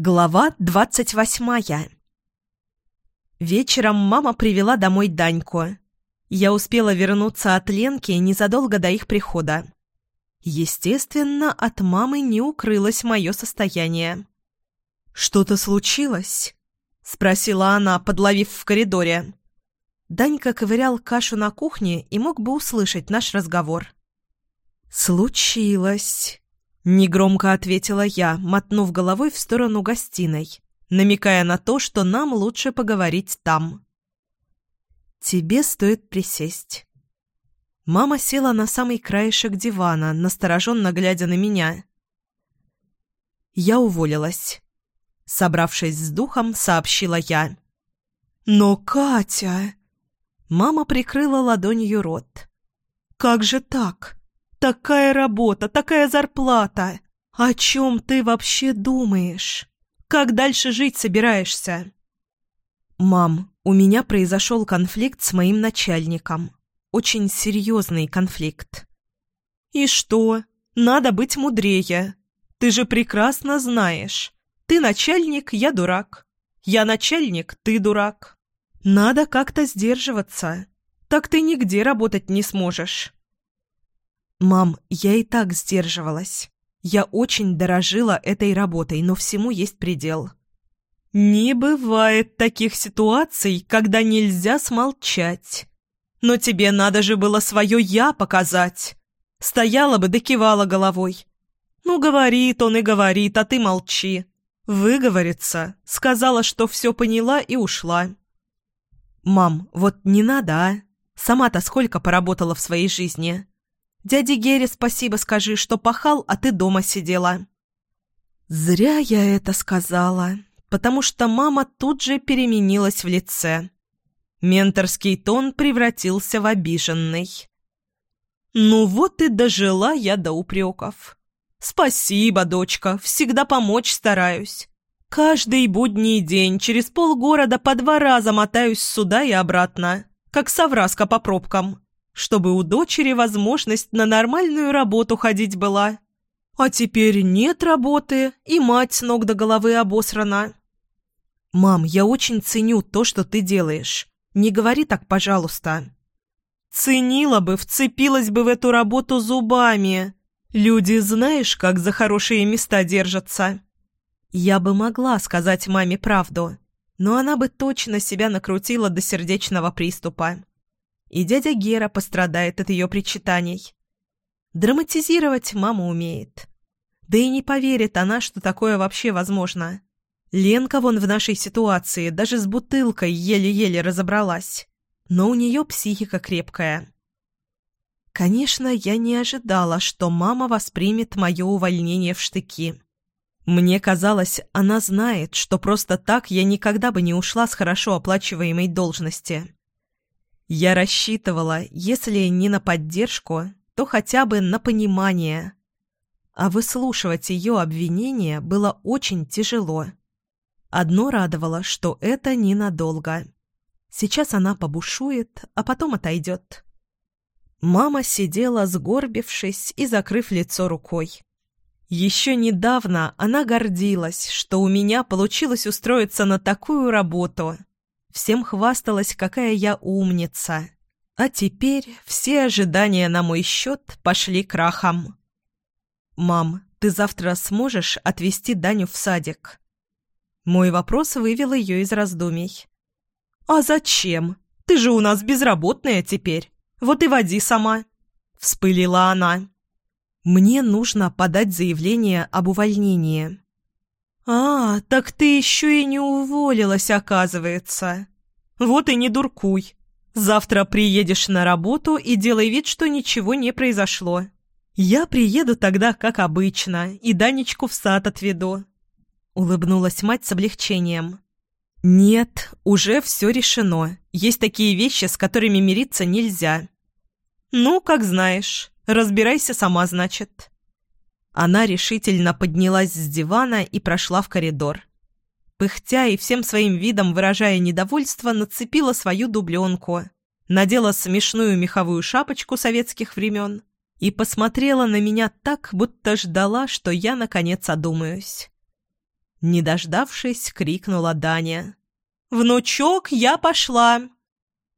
Глава двадцать восьмая Вечером мама привела домой Даньку. Я успела вернуться от Ленки незадолго до их прихода. Естественно, от мамы не укрылось мое состояние. «Что-то случилось?» — спросила она, подловив в коридоре. Данька ковырял кашу на кухне и мог бы услышать наш разговор. «Случилось», Негромко ответила я, мотнув головой в сторону гостиной, намекая на то, что нам лучше поговорить там. «Тебе стоит присесть». Мама села на самый краешек дивана, настороженно глядя на меня. Я уволилась. Собравшись с духом, сообщила я. «Но Катя...» Мама прикрыла ладонью рот. «Как же так? Такая работа, такая зарплата. О чем ты вообще думаешь? Как дальше жить собираешься? Мам, у меня произошел конфликт с моим начальником. Очень серьезный конфликт. И что? Надо быть мудрее. Ты же прекрасно знаешь. Ты начальник, я дурак. Я начальник, ты дурак. Надо как-то сдерживаться. Так ты нигде работать не сможешь. «Мам, я и так сдерживалась. Я очень дорожила этой работой, но всему есть предел». «Не бывает таких ситуаций, когда нельзя смолчать. Но тебе надо же было свое «я» показать. Стояла бы да головой. Ну, говорит он и говорит, а ты молчи. Выговорится, сказала, что все поняла и ушла». «Мам, вот не надо, а? Сама-то сколько поработала в своей жизни?» Дяде Гере спасибо скажи, что пахал, а ты дома сидела». Зря я это сказала, потому что мама тут же переменилась в лице. Менторский тон превратился в обиженный. «Ну вот и дожила я до упреков. Спасибо, дочка, всегда помочь стараюсь. Каждый будний день через полгорода по два раза мотаюсь сюда и обратно, как совраска по пробкам чтобы у дочери возможность на нормальную работу ходить была. А теперь нет работы, и мать с ног до головы обосрана. «Мам, я очень ценю то, что ты делаешь. Не говори так, пожалуйста». «Ценила бы, вцепилась бы в эту работу зубами. Люди знаешь, как за хорошие места держатся». Я бы могла сказать маме правду, но она бы точно себя накрутила до сердечного приступа и дядя Гера пострадает от ее причитаний. Драматизировать мама умеет. Да и не поверит она, что такое вообще возможно. Ленка вон в нашей ситуации даже с бутылкой еле-еле разобралась. Но у нее психика крепкая. Конечно, я не ожидала, что мама воспримет мое увольнение в штыки. Мне казалось, она знает, что просто так я никогда бы не ушла с хорошо оплачиваемой должности. Я рассчитывала, если не на поддержку, то хотя бы на понимание. А выслушивать ее обвинения было очень тяжело. Одно радовало, что это ненадолго. Сейчас она побушует, а потом отойдет. Мама сидела, сгорбившись и закрыв лицо рукой. Еще недавно она гордилась, что у меня получилось устроиться на такую работу, Всем хвасталась, какая я умница. А теперь все ожидания на мой счет пошли крахом. «Мам, ты завтра сможешь отвезти Даню в садик?» Мой вопрос вывел ее из раздумий. «А зачем? Ты же у нас безработная теперь. Вот и води сама», — вспылила она. «Мне нужно подать заявление об увольнении». «А, так ты еще и не уволилась, оказывается. Вот и не дуркуй. Завтра приедешь на работу и делай вид, что ничего не произошло. Я приеду тогда, как обычно, и Данечку в сад отведу». Улыбнулась мать с облегчением. «Нет, уже все решено. Есть такие вещи, с которыми мириться нельзя». «Ну, как знаешь. Разбирайся сама, значит». Она решительно поднялась с дивана и прошла в коридор. Пыхтя и всем своим видом выражая недовольство, нацепила свою дубленку, надела смешную меховую шапочку советских времен и посмотрела на меня так, будто ждала, что я наконец одумаюсь. Не дождавшись, крикнула Даня. «Внучок, я пошла!»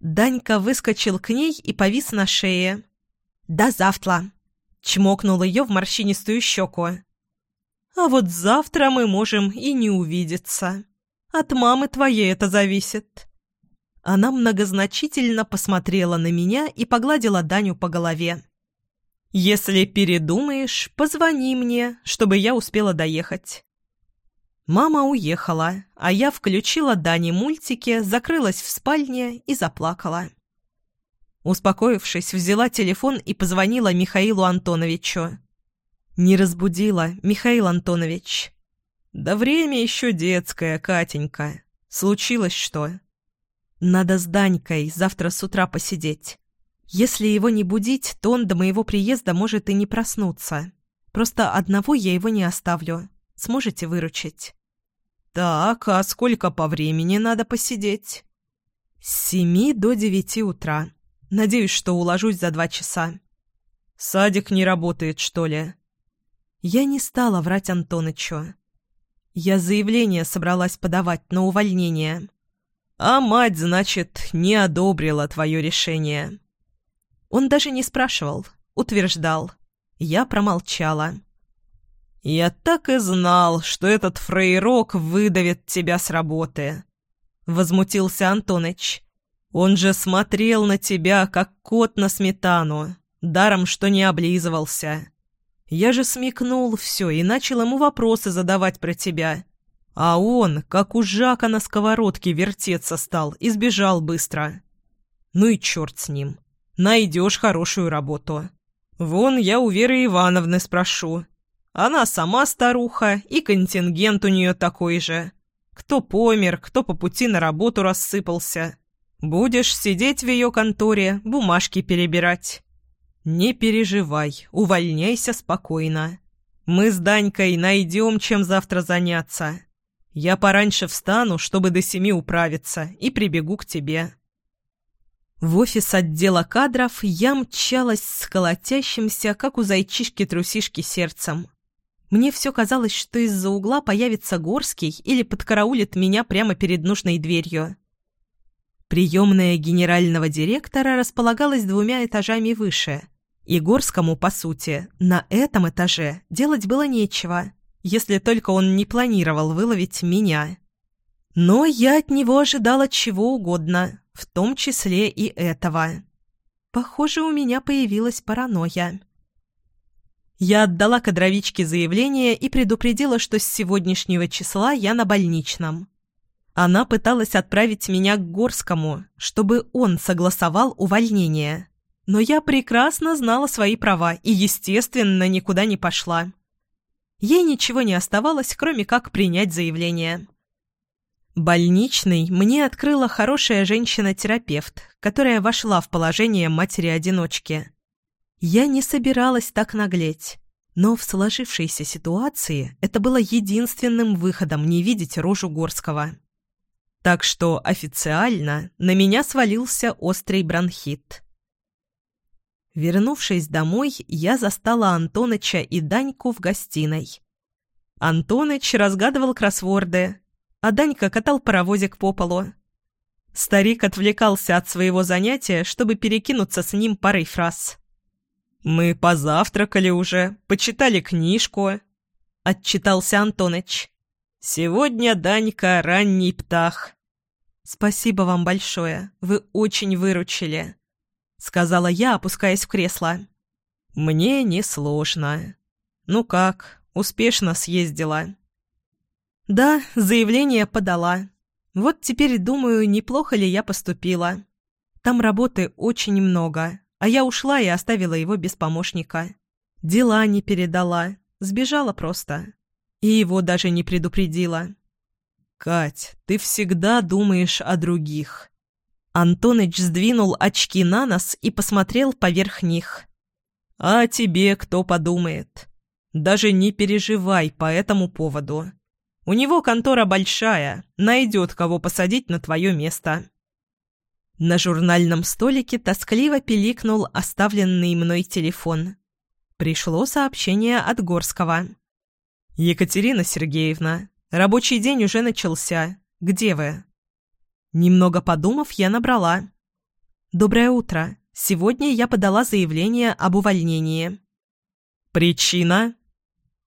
Данька выскочил к ней и повис на шее. «До завтра!» — чмокнул ее в морщинистую щеку. «А вот завтра мы можем и не увидеться. От мамы твоей это зависит». Она многозначительно посмотрела на меня и погладила Даню по голове. «Если передумаешь, позвони мне, чтобы я успела доехать». Мама уехала, а я включила Дане мультики, закрылась в спальне и заплакала. Успокоившись, взяла телефон и позвонила Михаилу Антоновичу. Не разбудила, Михаил Антонович. «Да время еще детское, Катенька. Случилось что?» «Надо с Данькой завтра с утра посидеть. Если его не будить, то он до моего приезда может и не проснуться. Просто одного я его не оставлю. Сможете выручить?» «Так, а сколько по времени надо посидеть?» «С семи до девяти утра. Надеюсь, что уложусь за два часа». «Садик не работает, что ли?» Я не стала врать Антонычу. Я заявление собралась подавать на увольнение. А мать, значит, не одобрила твое решение. Он даже не спрашивал, утверждал. Я промолчала. «Я так и знал, что этот фрейрок выдавит тебя с работы», — возмутился Антоныч. «Он же смотрел на тебя, как кот на сметану, даром что не облизывался. Я же смекнул все и начал ему вопросы задавать про тебя. А он, как у Жака на сковородке, вертеться стал и сбежал быстро. Ну и черт с ним. Найдешь хорошую работу. Вон я у Веры Ивановны спрошу, она сама старуха, и контингент у нее такой же. Кто помер, кто по пути на работу рассыпался. Будешь сидеть в ее конторе, бумажки перебирать. Не переживай, увольняйся спокойно. Мы с Данькой найдем, чем завтра заняться. Я пораньше встану, чтобы до семи управиться, и прибегу к тебе». В офис отдела кадров я мчалась с как у зайчишки-трусишки, сердцем. Мне все казалось, что из-за угла появится Горский или подкараулит меня прямо перед нужной дверью. Приемная генерального директора располагалась двумя этажами выше, и Горскому, по сути, на этом этаже делать было нечего, если только он не планировал выловить меня. Но я от него ожидала чего угодно, в том числе и этого. Похоже, у меня появилась паранойя. Я отдала кадровичке заявление и предупредила, что с сегодняшнего числа я на больничном. Она пыталась отправить меня к Горскому, чтобы он согласовал увольнение. Но я прекрасно знала свои права и, естественно, никуда не пошла. Ей ничего не оставалось, кроме как принять заявление. Больничный мне открыла хорошая женщина-терапевт, которая вошла в положение матери-одиночки. Я не собиралась так наглеть, но в сложившейся ситуации это было единственным выходом не видеть рожу Горского. Так что официально на меня свалился острый бронхит. Вернувшись домой, я застала Антоныча и Даньку в гостиной. Антоныч разгадывал кроссворды, а Данька катал паровозик по полу. Старик отвлекался от своего занятия, чтобы перекинуться с ним парой фраз. «Мы позавтракали уже, почитали книжку», — отчитался Антоныч. «Сегодня Данька ранний птах». «Спасибо вам большое, вы очень выручили», — сказала я, опускаясь в кресло. «Мне несложно. Ну как, успешно съездила?» «Да, заявление подала. Вот теперь думаю, неплохо ли я поступила. Там работы очень много, а я ушла и оставила его без помощника. Дела не передала, сбежала просто. И его даже не предупредила. «Кать, ты всегда думаешь о других». Антоныч сдвинул очки на нос и посмотрел поверх них. «А тебе кто подумает? Даже не переживай по этому поводу. У него контора большая, найдет кого посадить на твое место». На журнальном столике тоскливо пиликнул оставленный мной телефон. Пришло сообщение от Горского. «Екатерина Сергеевна, Рабочий день уже начался. Где вы?» Немного подумав, я набрала. «Доброе утро. Сегодня я подала заявление об увольнении». «Причина?»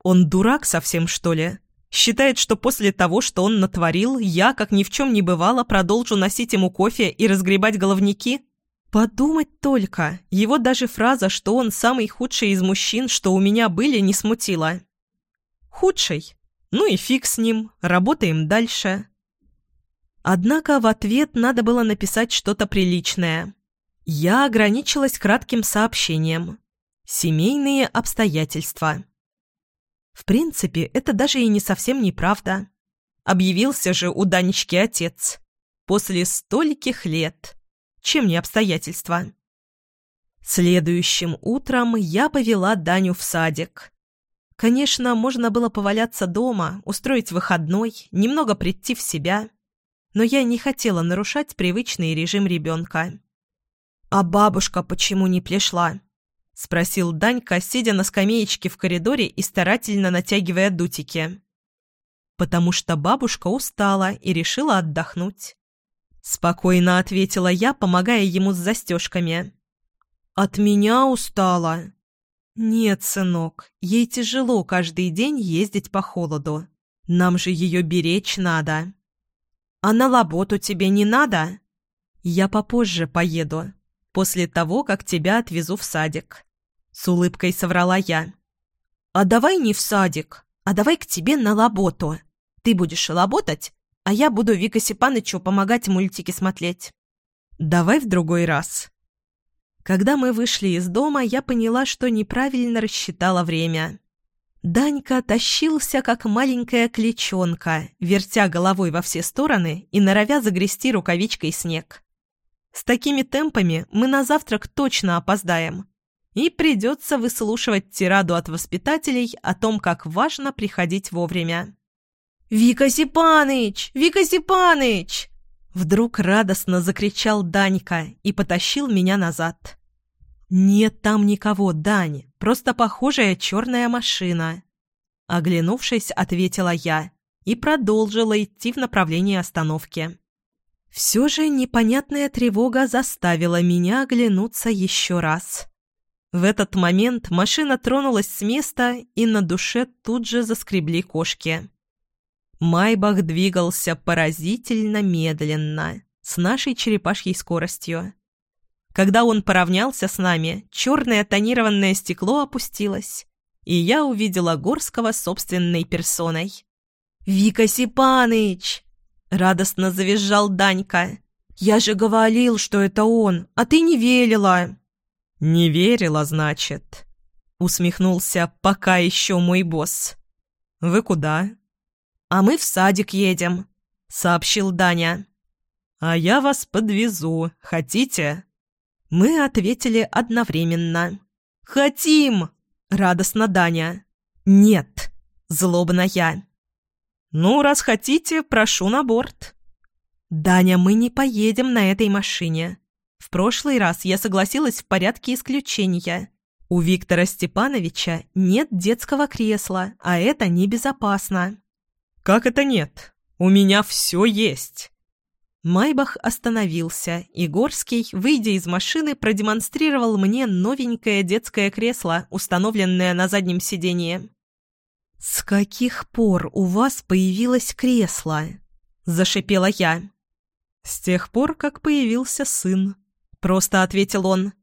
«Он дурак совсем, что ли?» Считает, что после того, что он натворил, я, как ни в чем не бывало, продолжу носить ему кофе и разгребать головники? Подумать только, его даже фраза, что он самый худший из мужчин, что у меня были, не смутила. Худший? Ну и фиг с ним, работаем дальше. Однако в ответ надо было написать что-то приличное. Я ограничилась кратким сообщением. Семейные обстоятельства. В принципе, это даже и не совсем неправда. Объявился же у Данечки отец. После стольких лет. Чем не обстоятельства? Следующим утром я повела Даню в садик. Конечно, можно было поваляться дома, устроить выходной, немного прийти в себя. Но я не хотела нарушать привычный режим ребенка. «А бабушка почему не пришла?» — спросил Данька, сидя на скамеечке в коридоре и старательно натягивая дутики. «Потому что бабушка устала и решила отдохнуть». Спокойно ответила я, помогая ему с застежками. «От меня устала?» «Нет, сынок, ей тяжело каждый день ездить по холоду. Нам же ее беречь надо». «А на работу тебе не надо?» «Я попозже поеду, после того, как тебя отвезу в садик. С улыбкой соврала я. «А давай не в садик, а давай к тебе на работу. Ты будешь работать, а я буду Вика Сипанычу помогать мультики смотреть». «Давай в другой раз». Когда мы вышли из дома, я поняла, что неправильно рассчитала время. Данька тащился, как маленькая клечонка, вертя головой во все стороны и норовя загрести рукавичкой снег. С такими темпами мы на завтрак точно опоздаем и придется выслушивать тираду от воспитателей о том, как важно приходить вовремя. «Вика Сипаныч! Вика Сипаныч!» Вдруг радостно закричал Данька и потащил меня назад. «Нет там никого, Дань, просто похожая черная машина». Оглянувшись, ответила я и продолжила идти в направлении остановки. Все же непонятная тревога заставила меня оглянуться еще раз. В этот момент машина тронулась с места, и на душе тут же заскребли кошки. Майбах двигался поразительно медленно, с нашей черепашьей скоростью. Когда он поравнялся с нами, черное тонированное стекло опустилось, и я увидела Горского собственной персоной. «Вика Сипаныч!» — радостно завизжал Данька. «Я же говорил, что это он, а ты не велела!» «Не верила, значит?» — усмехнулся пока еще мой босс. «Вы куда?» «А мы в садик едем», — сообщил Даня. «А я вас подвезу. Хотите?» Мы ответили одновременно. «Хотим!» — радостно Даня. «Нет!» — злобно я. «Ну, раз хотите, прошу на борт». «Даня, мы не поедем на этой машине. В прошлый раз я согласилась в порядке исключения. У Виктора Степановича нет детского кресла, а это небезопасно. «Как это нет? У меня все есть!» Майбах остановился, и Горский, выйдя из машины, продемонстрировал мне новенькое детское кресло, установленное на заднем сиденье. «С каких пор у вас появилось кресло?» – зашипела я. «С тех пор, как появился сын», — просто ответил он.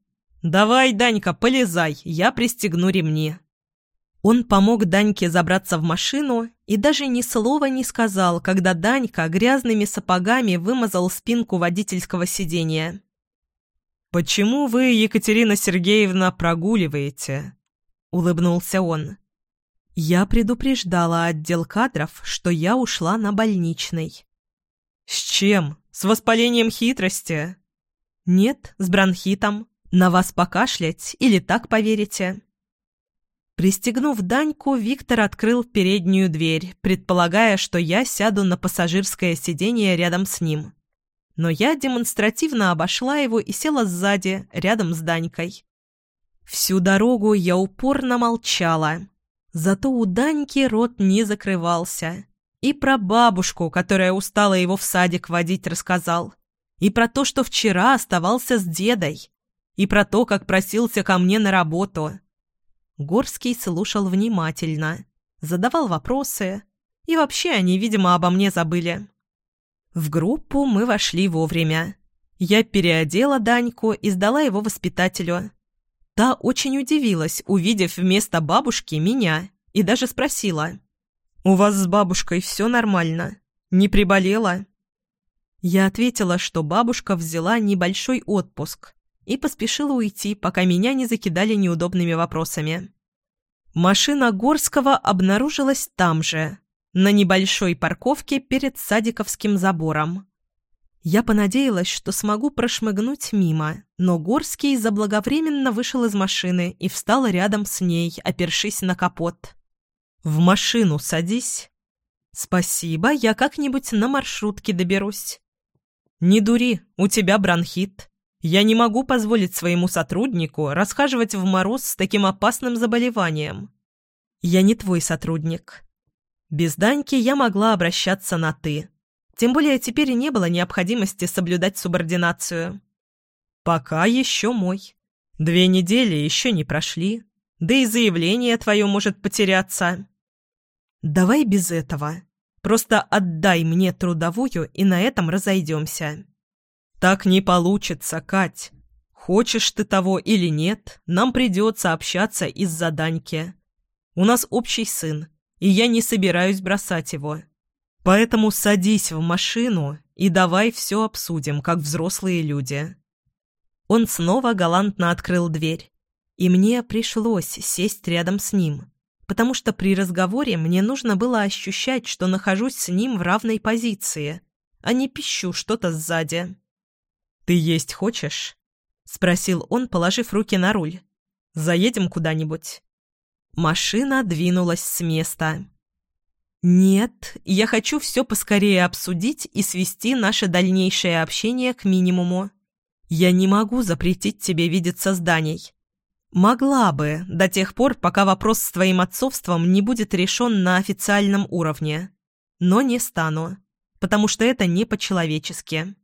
«Давай, Данька, полезай, я пристегну ремни». Он помог Даньке забраться в машину и даже ни слова не сказал, когда Данька грязными сапогами вымазал спинку водительского сиденья. «Почему вы, Екатерина Сергеевна, прогуливаете?» — улыбнулся он. «Я предупреждала отдел кадров, что я ушла на больничный». «С чем? С воспалением хитрости?» «Нет, с бронхитом. На вас покашлять или так поверите?» Пристегнув Даньку, Виктор открыл переднюю дверь, предполагая, что я сяду на пассажирское сиденье рядом с ним. Но я демонстративно обошла его и села сзади, рядом с Данькой. Всю дорогу я упорно молчала. Зато у Даньки рот не закрывался, И про бабушку, которая устала его в садик водить, рассказал. И про то, что вчера оставался с дедой. И про то, как просился ко мне на работу. Горский слушал внимательно, задавал вопросы. И вообще они, видимо, обо мне забыли. В группу мы вошли вовремя. Я переодела Даньку и сдала его воспитателю. Та очень удивилась, увидев вместо бабушки меня, и даже спросила. «У вас с бабушкой все нормально? Не приболела?» Я ответила, что бабушка взяла небольшой отпуск и поспешила уйти, пока меня не закидали неудобными вопросами. Машина Горского обнаружилась там же, на небольшой парковке перед садиковским забором. Я понадеялась, что смогу прошмыгнуть мимо, но Горский заблаговременно вышел из машины и встал рядом с ней, опершись на капот. «В машину садись». «Спасибо, я как-нибудь на маршрутке доберусь». «Не дури, у тебя бронхит. Я не могу позволить своему сотруднику расхаживать в мороз с таким опасным заболеванием. Я не твой сотрудник». Без Даньки я могла обращаться на «ты». Тем более теперь не было необходимости соблюдать субординацию. «Пока еще мой. Две недели еще не прошли. Да и заявление твое может потеряться». «Давай без этого. Просто отдай мне трудовую, и на этом разойдемся». «Так не получится, Кать. Хочешь ты того или нет, нам придется общаться из-за Даньки. У нас общий сын, и я не собираюсь бросать его. Поэтому садись в машину и давай все обсудим, как взрослые люди». Он снова галантно открыл дверь, и мне пришлось сесть рядом с ним, потому что при разговоре мне нужно было ощущать, что нахожусь с ним в равной позиции, а не пищу что-то сзади. «Ты есть хочешь?» — спросил он, положив руки на руль. «Заедем куда-нибудь?» Машина двинулась с места. «Нет, я хочу все поскорее обсудить и свести наше дальнейшее общение к минимуму. Я не могу запретить тебе видеться с Даней. Могла бы, до тех пор, пока вопрос с твоим отцовством не будет решен на официальном уровне. Но не стану, потому что это не по-человечески».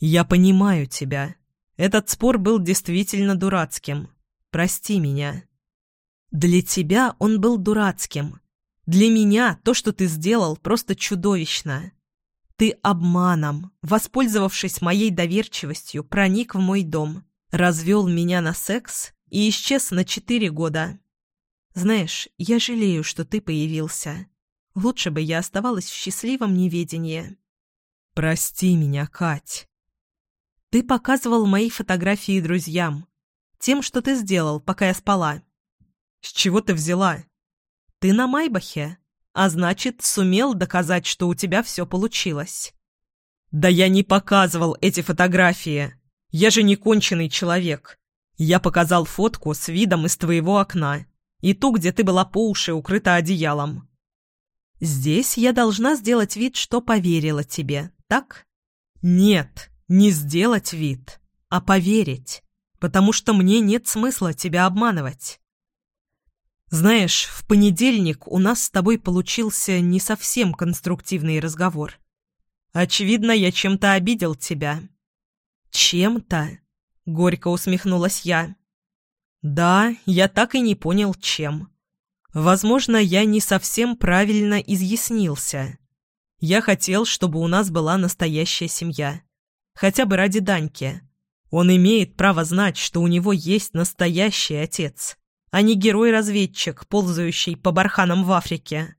«Я понимаю тебя. Этот спор был действительно дурацким. Прости меня». «Для тебя он был дурацким» Для меня то, что ты сделал, просто чудовищно. Ты обманом, воспользовавшись моей доверчивостью, проник в мой дом, развел меня на секс и исчез на четыре года. Знаешь, я жалею, что ты появился. Лучше бы я оставалась в счастливом неведении. Прости меня, Кать. Ты показывал мои фотографии друзьям. Тем, что ты сделал, пока я спала. С чего ты взяла? Ты на Майбахе, а значит, сумел доказать, что у тебя все получилось. Да я не показывал эти фотографии. Я же не конченый человек. Я показал фотку с видом из твоего окна и ту, где ты была по уши укрыта одеялом. Здесь я должна сделать вид, что поверила тебе, так? Нет, не сделать вид, а поверить, потому что мне нет смысла тебя обманывать. Знаешь, в понедельник у нас с тобой получился не совсем конструктивный разговор. Очевидно, я чем-то обидел тебя. Чем-то? Горько усмехнулась я. Да, я так и не понял, чем. Возможно, я не совсем правильно изъяснился. Я хотел, чтобы у нас была настоящая семья. Хотя бы ради Даньки. Он имеет право знать, что у него есть настоящий отец а не герой-разведчик, ползающий по барханам в Африке.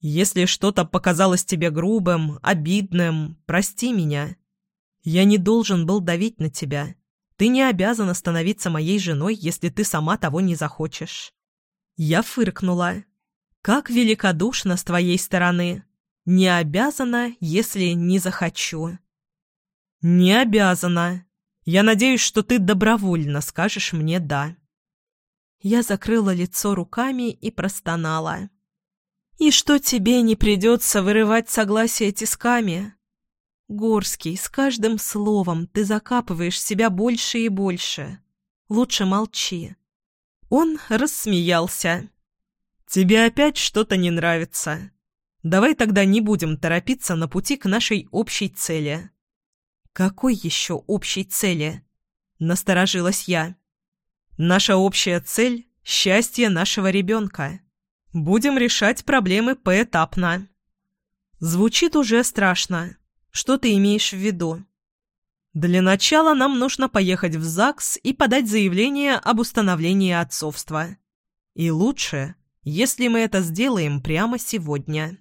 Если что-то показалось тебе грубым, обидным, прости меня. Я не должен был давить на тебя. Ты не обязана становиться моей женой, если ты сама того не захочешь. Я фыркнула. Как великодушно с твоей стороны. Не обязана, если не захочу. Не обязана. Я надеюсь, что ты добровольно скажешь мне «да». Я закрыла лицо руками и простонала. «И что тебе не придется вырывать согласие тисками?» «Горский, с каждым словом ты закапываешь себя больше и больше. Лучше молчи». Он рассмеялся. «Тебе опять что-то не нравится. Давай тогда не будем торопиться на пути к нашей общей цели». «Какой еще общей цели?» – насторожилась я. «Наша общая цель – счастье нашего ребенка. Будем решать проблемы поэтапно». Звучит уже страшно. Что ты имеешь в виду? Для начала нам нужно поехать в ЗАГС и подать заявление об установлении отцовства. И лучше, если мы это сделаем прямо сегодня.